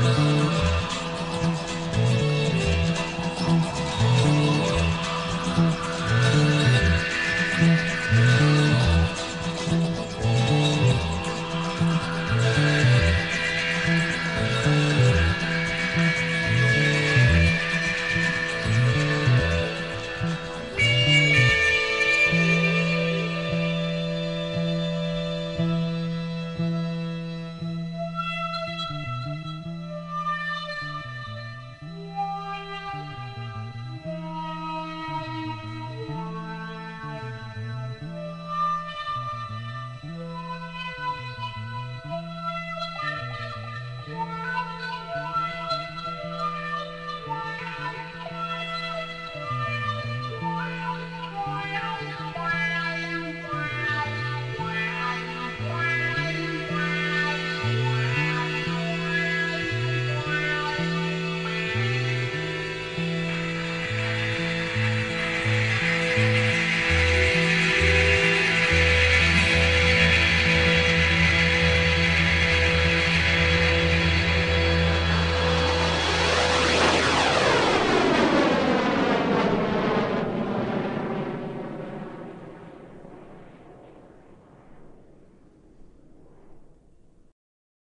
Música